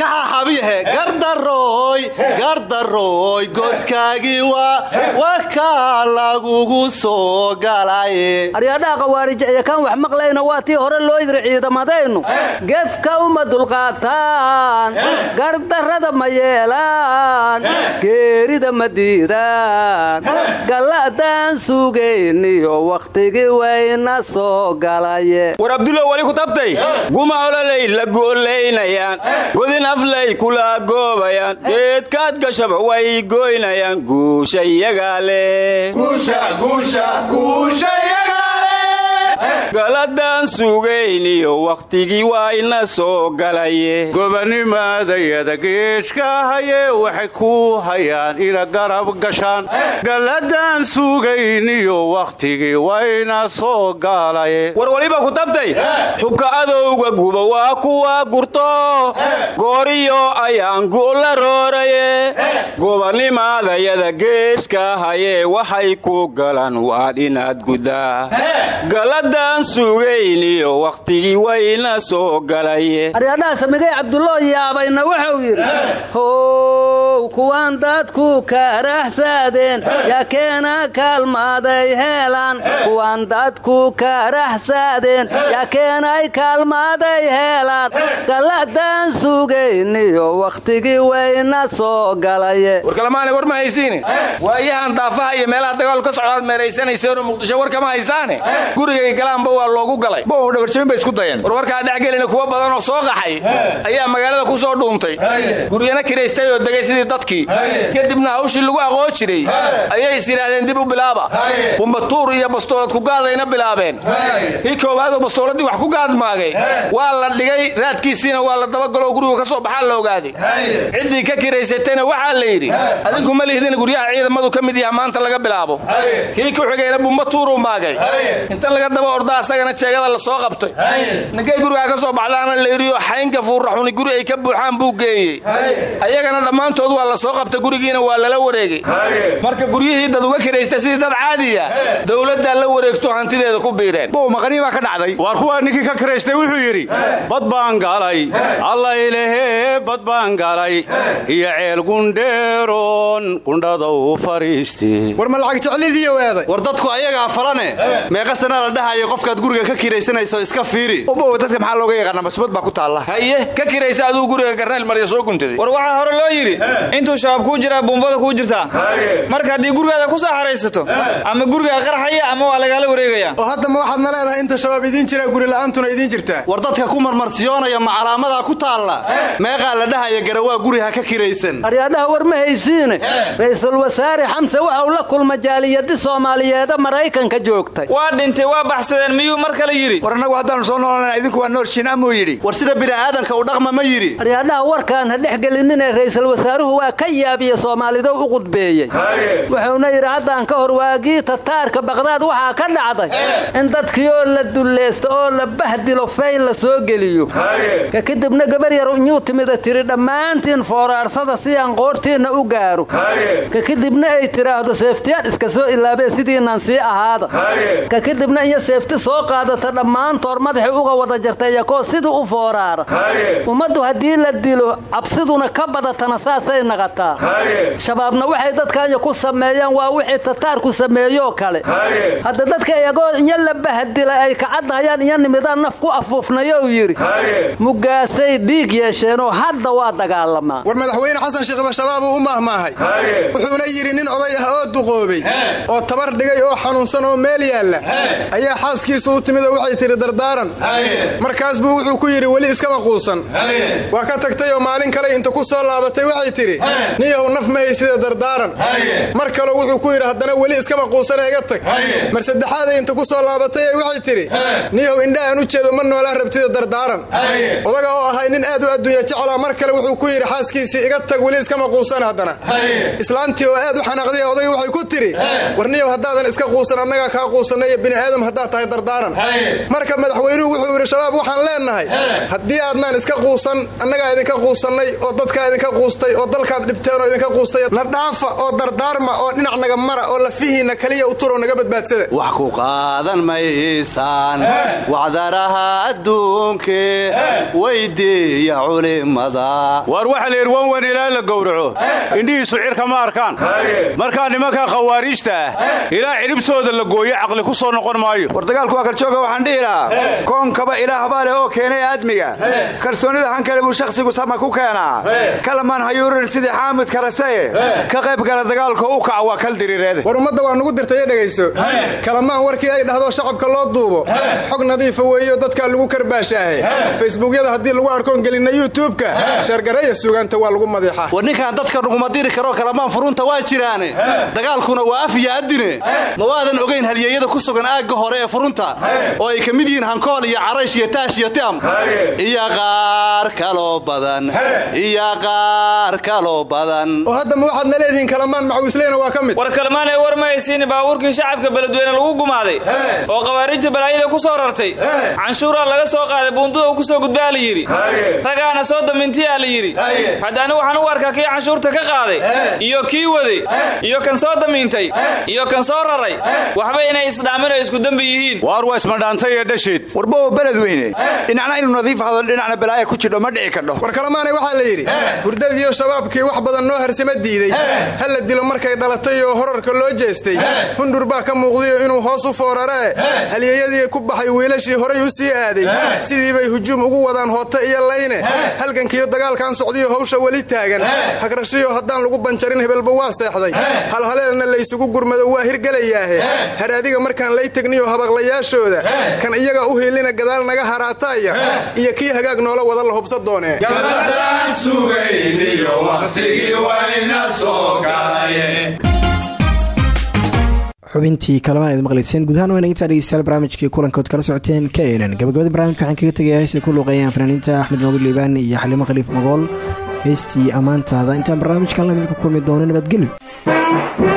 gardarooy godkaagii waa wakaa lagugu soo galay aryadhaha khawaarij iyo kan wax maqlayna waa tii hore loo yidhi ciidamadaynu gefka uma dulqaataan gardarrada ma yeelaan. Geerida ma diidaan. Galladaan sugayniyo wakhtigii wayna soo galaye. War abdulla wali ku tabtay guma ololay la goolaynayaan. Godin aflay kula goobayaan. Geedkaad gashaba way goynayaan guusha iyagaa leh galadaan sugayniyo wakhtigii wayna soo galaye gobanimadayada geeshka haye waxay ku hayaan ina garab gashaan. Galladaan sugayniyo wakhtigii wayna soo galaye war waliba ku tabtay? Xubka adowga guba waa kuwa gurto. Gooriyo ayaan gu'la rooraye gobanimadayada geeshka haye waxay ku galan waad inaad gudaa galadaan sugayniyo wakhtigii wayna soo galaye aryadhaha samigay cabduloo yaabayna wuxuu yidhi how kuwaan dadku karaxsaadeen yaa keena kaalmaaday heelaan. Kuwaan dadku karaxsaadeen yaa keenay kaalmaaday heelaan. Galladaan sugayniyo wakhtigii wayna soo galaye warkalamaana war ma haysiine waayahan daafaha iyo meelaha dagaal ka socdaad meeraysanayseenoo muqdisho war kama haysaane. Gurigay galaanba waa loogu galay. Bow dhabarjabin bay isku dayeen. War warkaa dhexgelina kuwa badan oo soo qaxay ayaa magaalada ku soo dhuuntay. Guryana kiraystay oo degay sidii dadkii. Kadibna hawshii lagu aqoon jiray ayay is yidhaahdeen dib u bilaaba. Bumbatuur iyo bastoolad kugaadayna bilaabeen. Kii koowaadoo bastooladii wax ku gaadmaagay waa la dhigay raadkiisiina waa la dabagalo gurigu ka soo baxaa la ogaaday ciddii ka kiraysatayna waxaa la yidhi adinku ma lihdin guryaha ciidamadu ka mid yaha maanta laga bilaabo. Kii ku xigayna bumbatuuruu maagay. Inta laga daba orda asagana jeegada la soo qabtay. Ninkay gurigaa ka soo baxdaana layriyo xaynka fuurraxuni guri ay ka buuxaan buu geeyey. Ayagana dhammaantood waa la soo qabtay gurigiina waa lala wareegay. Marka guryihii dad uga kiraysta sidii dad caadiya dowladdaa la wareegto hantideeda ku biireen. Maqanii baa ka dhacday. Waar kuwaa ninkii ka kiraystay wuxuu yidhi bad baan galay alla ilahee bad baan galay iyo ceel gundheeroon qundhada u fariisti. War ma lacag jeclidiiyo eeday war dadku ayagaa falane? Meeqa sana la dhahaya qofkaad guriga ka kiraysanayso iska fiiri. Ubow dadka maxaa looga yaqaana masbad baa ku taalla. Haye ka kiraysa aduu guriga garnayl marya soo guntaday war waxaa hore loo yidhi intuu shabaab kuu jiraa buumbada kuu jirtaa. Marka haddii gurigaada ku soo xaraysato ama gurigaa qarxaya ama waa lagaala wareegaya oo hadda ma waxaad na leedahay inta shabaab idiin jiraa gurila'aantuna idiin jirtaa war dadka ku marmarsiyoonaya ma calaamadaa ku taalla. Meeqaa la dhahaya garawaa guriha ka kiraysan aryadhaha war ma haysiine. Ra'iisul wasaare xamse waxa uu la kulma jaaliyadi soomaaliyeeda maraykanka joogtay. Waa dhintay waa baxsadeen miyuu mar kale yidhi? War annagu haddaannu soo noolana idinku waa noorshiin amuu yidhi. War sida bini'aadanka u dhaqma ma yidhi. Aryaadhaha warkaan ha dhex gelinine ra'iisul wasaaruhu waa ka yaabiye soomaalido u qudbeeyey. Wuxuuna yidhi haddaan ka hor waagii tataarka baqdaad waxaa ka dhacday. In dadkii oo la dullaysto oo la bahdilo fayn la soo geliyo. Ka kadibna gabar yar inyuu timida tiri dhammaantiin fooraarsada si aan qoortiinna u gaaro. Ka kadibna ay tidhaahdo seeftiyaan iska soo ilaabee sidiinaan sii ahaada ka kadibna iyo seefti soo qaadata dhammaantoor madaxii uga wada jarta iyakoo sidii u fooraara ummaddu haddii la dilo cabsiduna ka badatana saasay naqataa shabaabna waxay dadkanya ku sameeyaan waa wixii tataarku sameeyoo kale. Hadda dadka iyagoo iyo la bahdila ay kacaddahayaan iyo nimidaan naf ku afuufnayow yidhi. Mugaasay dhiig yeesheenoo hadda waa dagaalamaa war madaxweyne xasan sheekhiba shabaabuu u maahmaahay. Wuxuuna yidhi nin oday ah oo duqoobay oo tabar dhigay oo xanuunsan oo meel yaalla ayaa xaaskiisu u timid oo waxay tidhi dardaaran. Markaas buu wuxuu ku yidhi weli iskama quusan waa ka tagtay oo maalin kale inta ku soo laabatay waxay tidhi niyahow naf ma haysida dardaaran. Mar kale wuxuu ku yidhi haddana weli iskama quusana iga tag. Mar saddexaaday inta ku soo laabatay waxay tidhi niyahow indha aan u jeedo ma noolaa rabtida dardaaran. Odaga oo ahay nin aad u adduunya jeclaa mar kale wuxuu ku yidhi xaaskiisii iga tag weli iskama quusan haddana. Islaantii oo aad u xanaaqday odayga waxay ku tidhi war niyow haddaadan iska quusan annagaa kaa quusannayo bini'aadam haddaad tahay dardaaran. Marka madaxweynuhu wuxuu yidhi shabaab waxaan leennahay. Haddii aadnaan iska quusan annagaa idinka quusannay oo dadkaa idinka quustay oo dalkaad dhibteen oo idinka quustay na dhaafa oo dardaarma oo dhinac naga mara oo lafihiinna kaliya u turoo naga badbaadsada wax ku qaadan maysaan wacdaraha adduunke weydiiya culimada. Waar waxa layidhi wan wan ilaa la gowraco. Indhihiisu cirka ma arkaan. Markaa nimanka khawaariijta ah ilaa cidhibtooda la gooyo caqli ku soo noqon maayo war dagaalku waa kaljooga waxaan dhihi lahaa. Koonkaba ilaah baa leh oo keenay aadmiga. Kalsoonida hankale buu shakhsigu sama ku keenaa. Kalamaan hayuurin sidii xaamud karastaye ka qayb gala dagaalka u kaca waa kal diriireede war ummadda waa nugu dirtay dhegayso. Kalamaan warkii ay dhahdo shacabka loo duubo. Xog nadiifa weeyo dadkaa lagu karbaashaahe facebookyada haddii lagu arkoon gelinna yuutubka sheergareeya sugaanta waa lagu madiixaa. War ninkaan dadka nuguma diri karoo kalamaan furunta waa jiraane. Dagaalkuna waa af iyo addine. Ma waadan ogayn halyeeyada ku sugan aagga hore ee furunta oo ay ka mid yihiin hankool iyo caraysh iyo taash iyo tiam. Iyo qaar kaloo badan. Iyo qaar kaloo badan. Oo hadda ma waxaad na leedihiin kalamaan macawisleyna waa ka mid. War kalmaan ee war ma haysiini baabuurkii shacabka beledweyne lagu gumaaday. Oo khawaariijta balaayada ku soo rartay. Canshuuraa laga soo qaaday buundada ku soo gudbaa la yidhi. Ragaana soo damintiyaa la yidhi. Hadda anigu waxaan u arkaa kii canshuurta ka qaaday iyo kii waday iyo kan soo damiintay iyo kan soo raray waxba inay isdhaamin oo isku dembi yihiin waar waa ismadhaantay ee dhasheed warbowa beledweyne dhinacna inuu nadiif hado dhinacna balaaya ku jidho ma dhici kadho war kalamaanay waxaa la yidhi hurdadiiyo shabaabkii wax badan noo harsama diiday. Ha la dilo markay dhalatay oo horarka loo jeestay. Hundur baa ka muuqdayo inuu hoos u fooraree halyeeyadii ku baxay wiilashii horay u sii aaday. Sidii bay hujuum ugu wadaan hoote iyo layne. Halgankiiyo dagaalkan socdiyo hawsha weli taagan. Hagrashiyo haddaan lagu banjarin hebelba waa seexday. Halhaleelna laysugu gurmado waa hirgelayaahe haraadiga markaan lay tegniyo habaqlayaashooda kan iyaga u hiilina gadaal naga haraataaya iyo kii hagaag noola wada la hubsa doonee. Xubintii kalamaan aad maqlayseen gudahaan wayna intaa dhegeystayaal barnaamijkii kulankood kala socoteen k nn gabagabada barnamijka waxaan kaga tegayaa heesay ku luuqeeyaan fanaaniinta axmed moogid liibaan iyo xalimo khaliif magool heystii ammaantaada intaan barnaamijkan la mid ku kulmi doono nabadgelyo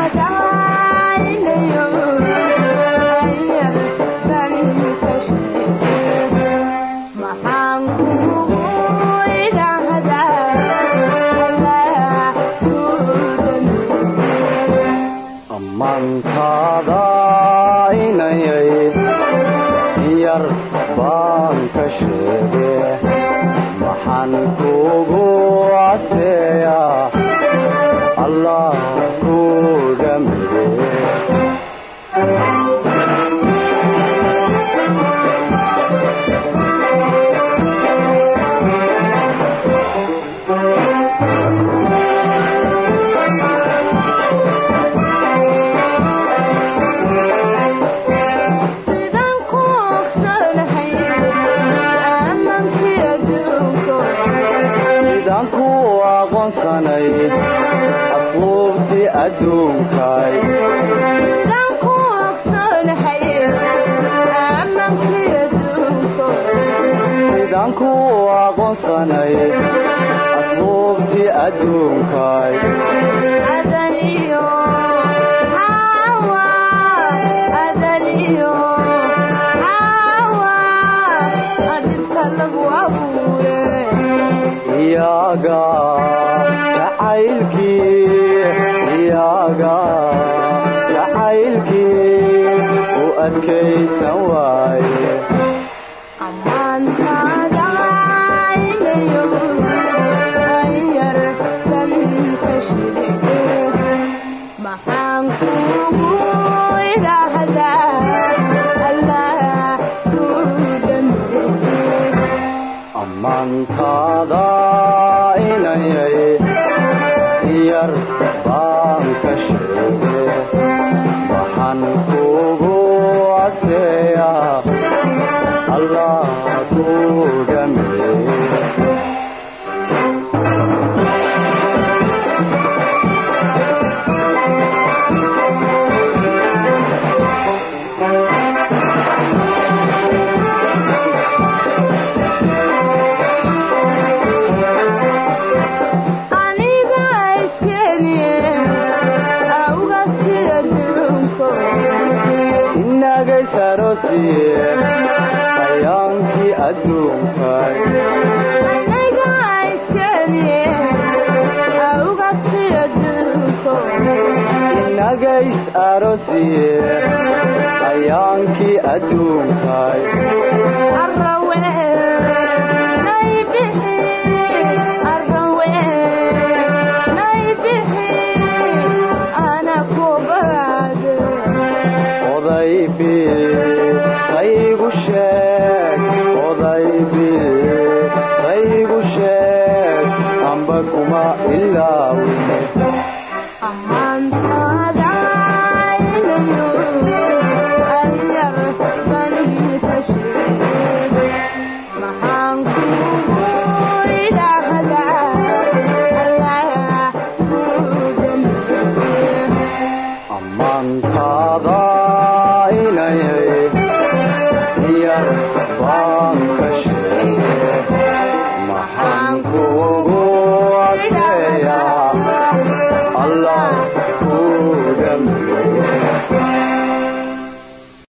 acaylkii u adkaysan Aman kadar aroosiye ayaankii adduunkaay amba kuma ilaawine